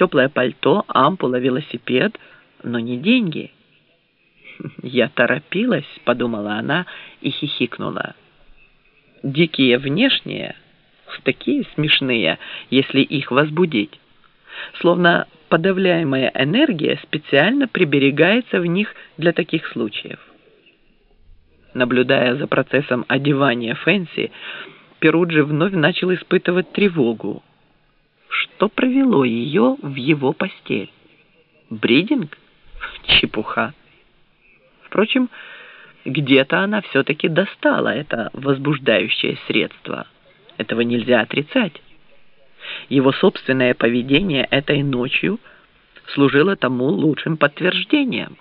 Теплое пальто, ампула, велосипед, но не деньги. «Я торопилась», — подумала она и хихикнула. «Дикие внешние, такие смешные, если их возбудить. Словно подавляемая энергия специально приберегается в них для таких случаев». Наблюдая за процессом одевания Фэнси, Перуджи вновь начал испытывать тревогу. Что провело ее в его постель? Бридинг? Чепуха. Впрочем, где-то она все-таки достала это возбуждающее средство. Этого нельзя отрицать. Его собственное поведение этой ночью служило тому лучшим подтверждением.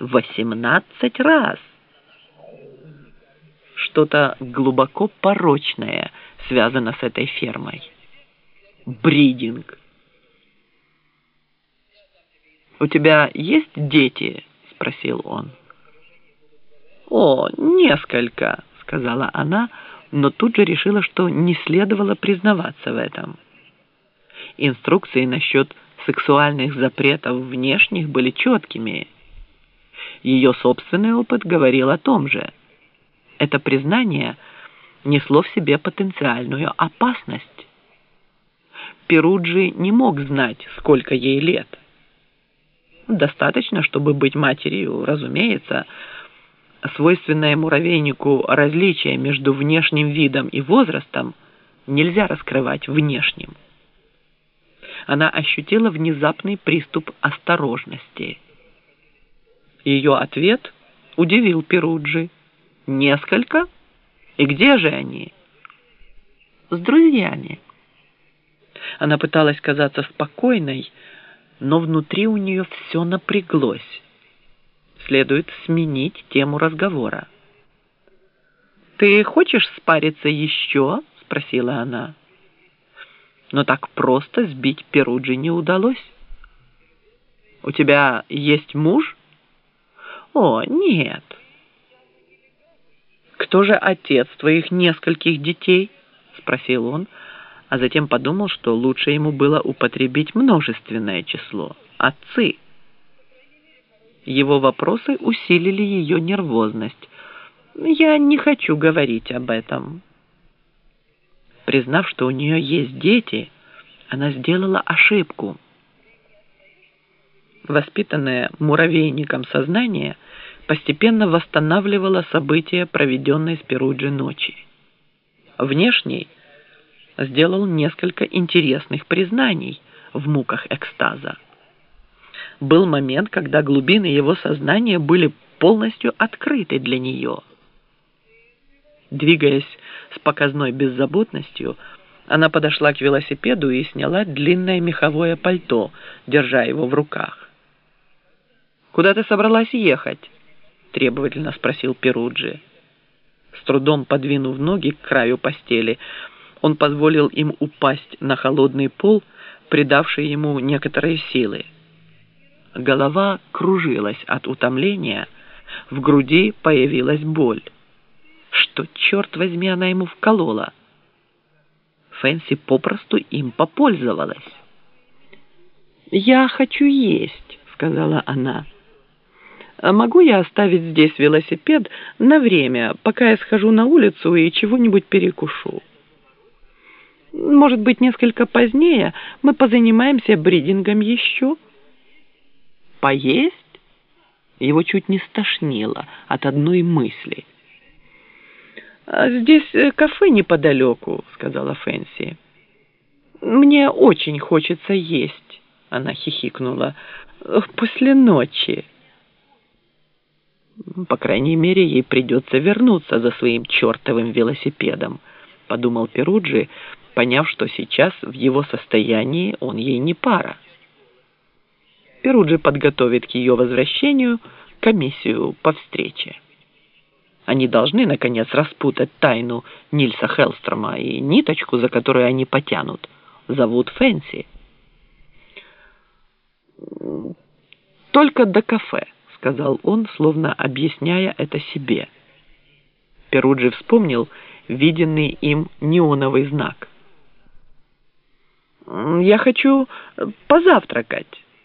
Восемнадцать раз! Что-то глубоко порочное связано с этой фермой. Бридинг. «У тебя есть дети?» – спросил он. «О, несколько», — сказала она, но тут же решила, что не следовало признаваться в этом. Инструкции насчет сексуальных запретов внешних были четкими. Ее собственный опыт говорил о том же. Это признание несло в себе потенциальную опасность. Перуджи не мог знать, сколько ей лет. Достаточно, чтобы быть матерью, разумеется, свойственное муравейнику различие между внешним видом и возрастом нельзя раскрывать внешним. Она ощутила внезапный приступ осторожности. Ее ответ удивил Перуджи. «Несколько? И где же они?» «С друзьями». Она пыталась казаться спокойной, но внутри у нее все напряглось следует сменить тему разговора. «Ты хочешь спариться еще?» – спросила она. Но так просто сбить Перуджи не удалось. «У тебя есть муж?» «О, нет». «Кто же отец твоих нескольких детей?» – спросил он, а затем подумал, что лучше ему было употребить множественное число – отцы – его вопросы усилили ее нервозность. «Я не хочу говорить об этом». Признав, что у нее есть дети, она сделала ошибку. Воспитанное муравейником сознание постепенно восстанавливало события, проведенные с Перуджи ночи. Внешний сделал несколько интересных признаний в муках экстаза был момент, когда глубины его сознания были полностью открыты для нее. Двигаясь с показной беззаботностью, она подошла к велосипеду и сняла длинное меховое пальто, держа его в руках. «Куда ты собралась ехать?» – требовательно спросил Перуджи. С трудом подвинув ноги к краю постели, он позволил им упасть на холодный пол, придавший ему некоторые силы. Голова кружилась от утомления, в груди появилась боль. Что, черт возьми, она ему вколола? Фэнси попросту им попользовалась. «Я хочу есть», — сказала она. «А «Могу я оставить здесь велосипед на время, пока я схожу на улицу и чего-нибудь перекушу?» «Может быть, несколько позднее мы позанимаемся бридингом еще?» поесть? Его чуть не стошнило от одной мысли. «А «Здесь э, кафе неподалеку», — сказала Фэнси. «Мне очень хочется есть», — она хихикнула, — «после ночи». «По крайней мере, ей придется вернуться за своим чертовым велосипедом», — подумал Перуджи, поняв, что сейчас в его состоянии он ей не пара. Перуджи подготовит к ее возвращению комиссию по встрече. Они должны, наконец, распутать тайну Нильса Хелстрома и ниточку, за которую они потянут, зовут Фэнси. «Только до кафе», — сказал он, словно объясняя это себе. Перуджи вспомнил виденный им неоновый знак — Я хочу позавтракать.